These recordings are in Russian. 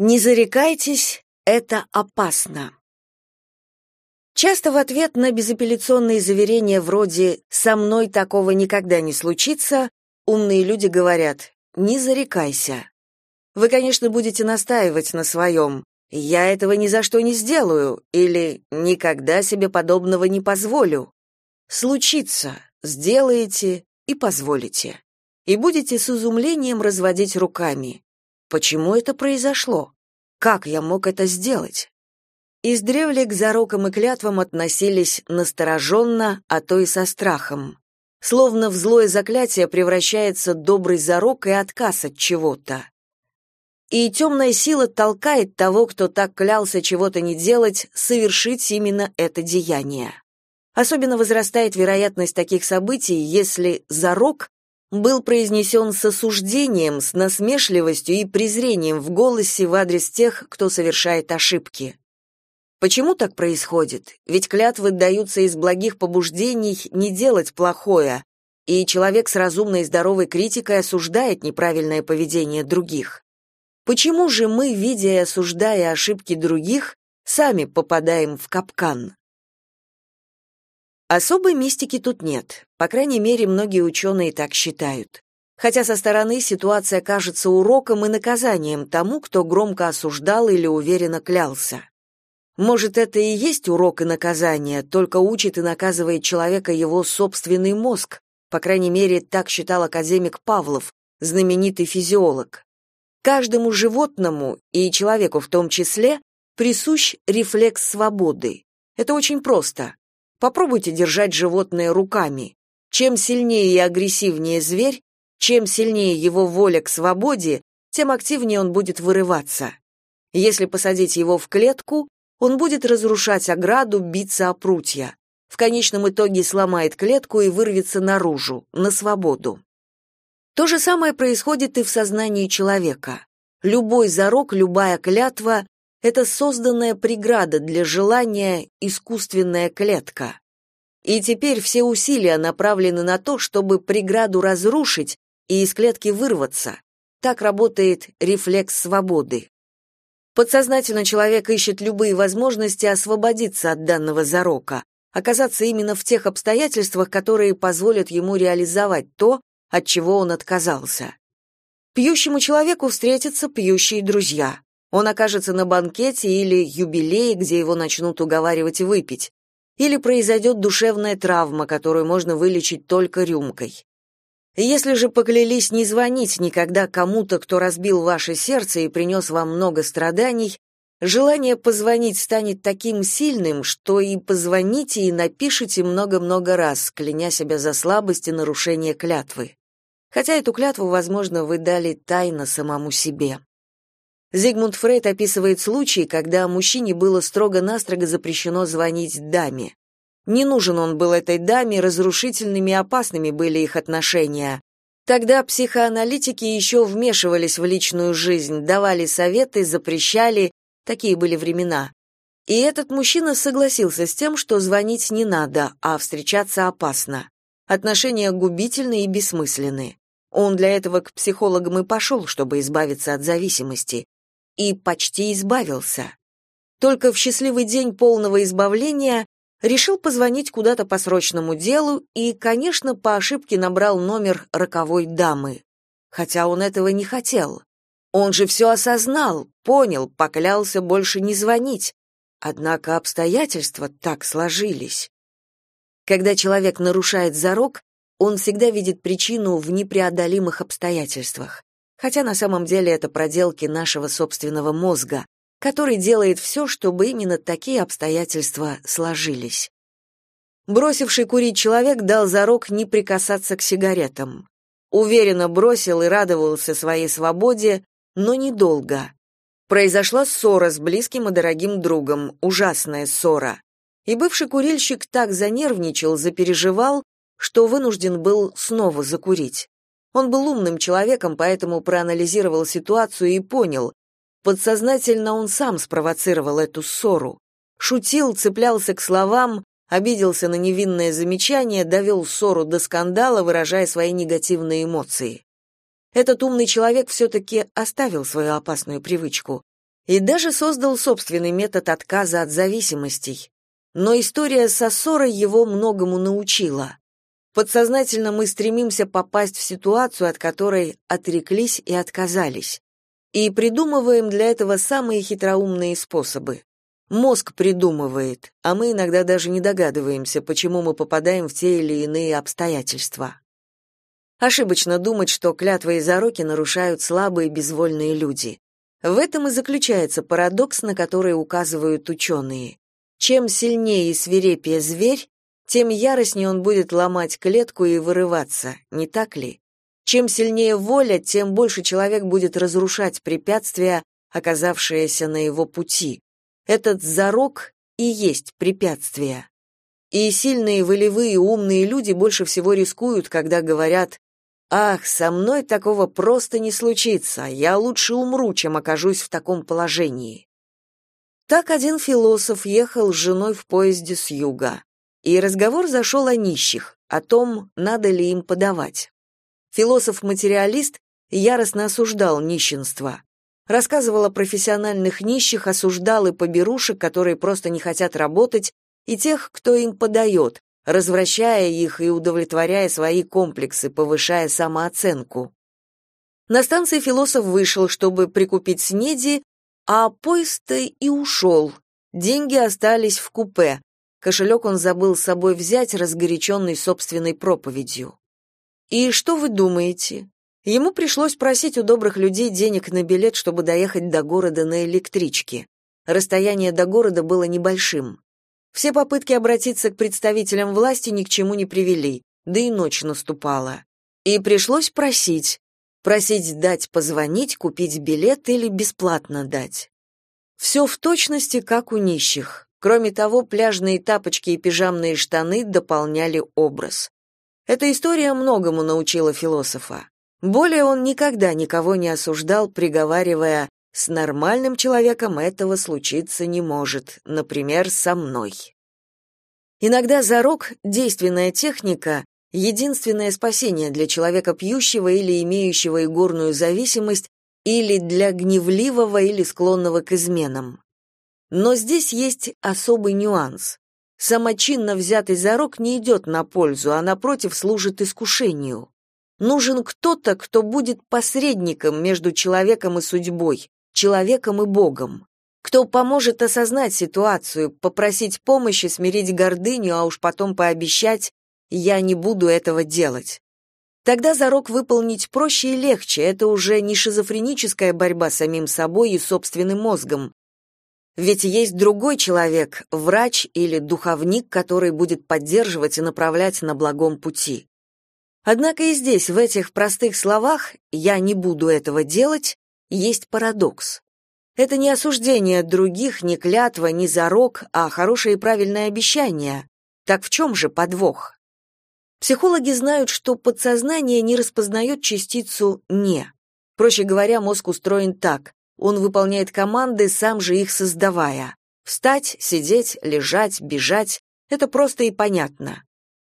Не зарекайтесь, это опасно. Часто в ответ на безапелляционные заверения вроде «со мной такого никогда не случится» умные люди говорят «не зарекайся». Вы, конечно, будете настаивать на своем «я этого ни за что не сделаю» или «никогда себе подобного не позволю». Случится, сделаете и позволите. И будете с изумлением разводить руками. Почему это произошло? Как я мог это сделать? Издревле к зарокам и клятвам относились настороженно, а то и со страхом. Словно в злое заклятие превращается добрый зарок и отказ от чего-то. И темная сила толкает того, кто так клялся чего-то не делать, совершить именно это деяние. Особенно возрастает вероятность таких событий, если зарок был произнесен с осуждением, с насмешливостью и презрением в голосе в адрес тех, кто совершает ошибки. Почему так происходит? Ведь клятвы даются из благих побуждений не делать плохое, и человек с разумной и здоровой критикой осуждает неправильное поведение других. Почему же мы, видя и осуждая ошибки других, сами попадаем в капкан? Особой мистики тут нет, по крайней мере, многие ученые так считают. Хотя со стороны ситуация кажется уроком и наказанием тому, кто громко осуждал или уверенно клялся. Может, это и есть урок и наказание, только учит и наказывает человека его собственный мозг, по крайней мере, так считал академик Павлов, знаменитый физиолог. Каждому животному, и человеку в том числе, присущ рефлекс свободы. Это очень просто. Попробуйте держать животное руками. Чем сильнее и агрессивнее зверь, чем сильнее его воля к свободе, тем активнее он будет вырываться. Если посадить его в клетку, он будет разрушать ограду, биться о прутья. В конечном итоге сломает клетку и вырвется наружу, на свободу. То же самое происходит и в сознании человека. Любой зарок, любая клятва это созданная преграда для желания, искусственная клетка. И теперь все усилия направлены на то, чтобы преграду разрушить и из клетки вырваться. Так работает рефлекс свободы. Подсознательно человек ищет любые возможности освободиться от данного зарока, оказаться именно в тех обстоятельствах, которые позволят ему реализовать то, от чего он отказался. Пьющему человеку встретятся пьющие друзья. Он окажется на банкете или юбилее, где его начнут уговаривать выпить. Или произойдет душевная травма, которую можно вылечить только рюмкой. Если же поклялись не звонить никогда кому-то, кто разбил ваше сердце и принес вам много страданий, желание позвонить станет таким сильным, что и позвоните, и напишите много-много раз, кляня себя за слабость и нарушение клятвы. Хотя эту клятву, возможно, вы дали тайно самому себе. Зигмунд Фрейд описывает случаи, когда мужчине было строго-настрого запрещено звонить даме. Не нужен он был этой даме, разрушительными и опасными были их отношения. Тогда психоаналитики еще вмешивались в личную жизнь, давали советы, запрещали, такие были времена. И этот мужчина согласился с тем, что звонить не надо, а встречаться опасно. Отношения губительны и бессмысленны. Он для этого к психологам и пошел, чтобы избавиться от зависимости и почти избавился. Только в счастливый день полного избавления решил позвонить куда-то по срочному делу и, конечно, по ошибке набрал номер роковой дамы. Хотя он этого не хотел. Он же все осознал, понял, поклялся больше не звонить. Однако обстоятельства так сложились. Когда человек нарушает зарок, он всегда видит причину в непреодолимых обстоятельствах хотя на самом деле это проделки нашего собственного мозга, который делает все, чтобы именно такие обстоятельства сложились. Бросивший курить человек дал зарок не прикасаться к сигаретам. Уверенно бросил и радовался своей свободе, но недолго. Произошла ссора с близким и дорогим другом, ужасная ссора. И бывший курильщик так занервничал, запереживал, что вынужден был снова закурить. Он был умным человеком, поэтому проанализировал ситуацию и понял, подсознательно он сам спровоцировал эту ссору. Шутил, цеплялся к словам, обиделся на невинное замечание, довел ссору до скандала, выражая свои негативные эмоции. Этот умный человек все-таки оставил свою опасную привычку. и даже создал собственный метод отказа от зависимостей. Но история с Ассорой его многому научила. Подсознательно мы стремимся попасть в ситуацию, от которой отреклись и отказались. И придумываем для этого самые хитроумные способы. Мозг придумывает, а мы иногда даже не догадываемся, почему мы попадаем в те или иные обстоятельства. Ошибочно думать, что клятвы и зароки нарушают слабые безвольные люди. В этом и заключается парадокс, на который указывают ученые. Чем сильнее и свирепее зверь, тем яростнее он будет ломать клетку и вырываться, не так ли? Чем сильнее воля, тем больше человек будет разрушать препятствия, оказавшиеся на его пути. Этот зарок и есть препятствие. И сильные, волевые, умные люди больше всего рискуют, когда говорят «Ах, со мной такого просто не случится, я лучше умру, чем окажусь в таком положении». Так один философ ехал с женой в поезде с юга, и разговор зашел о нищих, о том, надо ли им подавать. Философ-материалист яростно осуждал нищенство рассказывал о профессиональных нищих, осуждал и поберушек, которые просто не хотят работать, и тех, кто им подает, развращая их и удовлетворяя свои комплексы, повышая самооценку. На станции философ вышел, чтобы прикупить снеди, а поезд и ушел. Деньги остались в купе. Кошелек он забыл с собой взять, разгоряченный собственной проповедью. И что вы думаете? Ему пришлось просить у добрых людей денег на билет, чтобы доехать до города на электричке. Расстояние до города было небольшим. Все попытки обратиться к представителям власти ни к чему не привели, да и ночь наступала. И пришлось просить. Просить дать позвонить, купить билет или бесплатно дать. Все в точности, как у нищих. Кроме того, пляжные тапочки и пижамные штаны дополняли образ. Эта история многому научила философа. Более он никогда никого не осуждал, приговаривая «с нормальным человеком этого случиться не может, например, со мной». Иногда зарок — действенная техника, единственное спасение для человека пьющего или имеющего игорную зависимость, или для гневливого или склонного к изменам. Но здесь есть особый нюанс. Самочинно взятый зарок не идет на пользу, а напротив служит искушению. Нужен кто-то, кто будет посредником между человеком и судьбой, человеком и Богом. Кто поможет осознать ситуацию, попросить помощи, смирить гордыню, а уж потом пообещать «я не буду этого делать». Тогда зарок выполнить проще и легче, это уже не шизофреническая борьба с самим собой и собственным мозгом. Ведь есть другой человек, врач или духовник, который будет поддерживать и направлять на благом пути. Однако и здесь, в этих простых словах «я не буду этого делать» есть парадокс. Это не осуждение других, не клятва, не зарок, а хорошее и правильное обещание. Так в чем же подвох? Психологи знают, что подсознание не распознает частицу «не». Проще говоря, мозг устроен так. Он выполняет команды, сам же их создавая. Встать, сидеть, лежать, бежать — это просто и понятно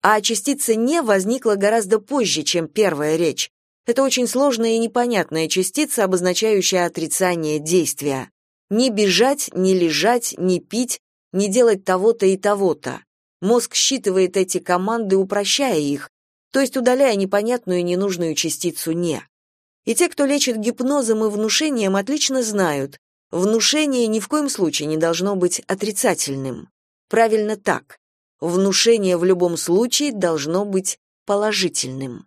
а частица «не» возникла гораздо позже, чем первая речь. Это очень сложная и непонятная частица, обозначающая отрицание действия. Не бежать, не лежать, не пить, не делать того-то и того-то. Мозг считывает эти команды, упрощая их, то есть удаляя непонятную и ненужную частицу «не». И те, кто лечит гипнозом и внушением, отлично знают, внушение ни в коем случае не должно быть отрицательным. Правильно так внушение в любом случае должно быть положительным.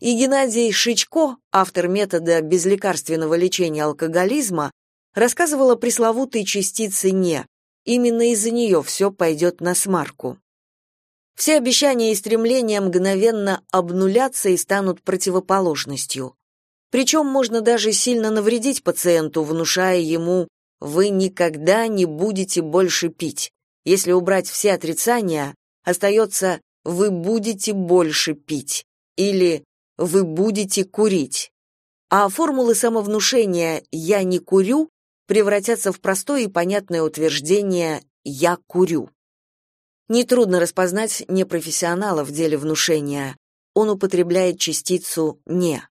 И Геннадий Шичко, автор метода безлекарственного лечения алкоголизма, рассказывал о пресловутой частице «не». Именно из-за нее все пойдет на смарку. Все обещания и стремления мгновенно обнулятся и станут противоположностью. Причем можно даже сильно навредить пациенту, внушая ему «вы никогда не будете больше пить». Если убрать все отрицания, остается «вы будете больше пить» или «вы будете курить». А формулы самовнушения «я не курю» превратятся в простое и понятное утверждение «я курю». Нетрудно распознать непрофессионала в деле внушения. Он употребляет частицу «не».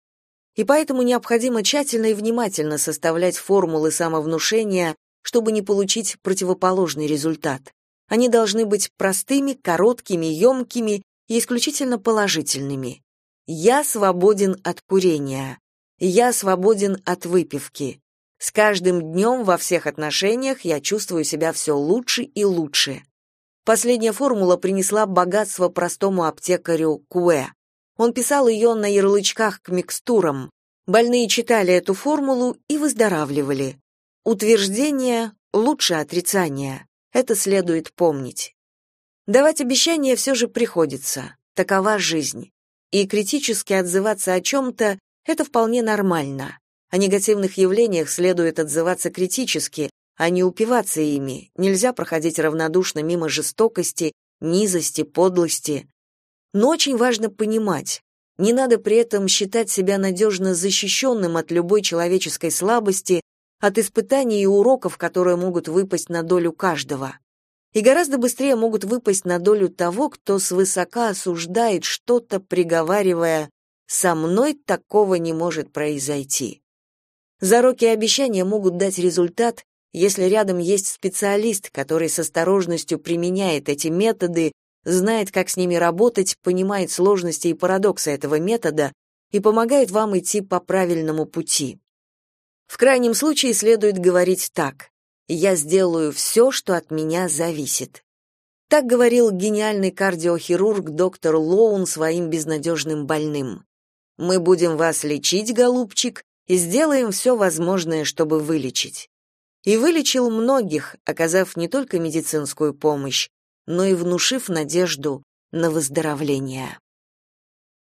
И поэтому необходимо тщательно и внимательно составлять формулы самовнушения, чтобы не получить противоположный результат. Они должны быть простыми, короткими, емкими и исключительно положительными. Я свободен от курения. Я свободен от выпивки. С каждым днем во всех отношениях я чувствую себя все лучше и лучше. Последняя формула принесла богатство простому аптекарю Куэ. Он писал ее на ярлычках к микстурам. Больные читали эту формулу и выздоравливали. Утверждение лучше отрицания. Это следует помнить. Давать обещания все же приходится. Такова жизнь. И критически отзываться о чем-то — это вполне нормально. О негативных явлениях следует отзываться критически, а не упиваться ими. Нельзя проходить равнодушно мимо жестокости, низости, подлости. Но очень важно понимать, не надо при этом считать себя надежно защищенным от любой человеческой слабости, от испытаний и уроков, которые могут выпасть на долю каждого. И гораздо быстрее могут выпасть на долю того, кто свысока осуждает что-то, приговаривая «со мной такого не может произойти». Зароки и обещания могут дать результат, если рядом есть специалист, который с осторожностью применяет эти методы знает, как с ними работать, понимает сложности и парадоксы этого метода и помогает вам идти по правильному пути. В крайнем случае следует говорить так: я сделаю все, что от меня зависит. Так говорил гениальный кардиохирург доктор Лоун своим безнадежным больным. Мы будем вас лечить, голубчик, и сделаем все возможное, чтобы вылечить. И вылечил многих, оказав не только медицинскую помощь, но и внушив надежду на выздоровление.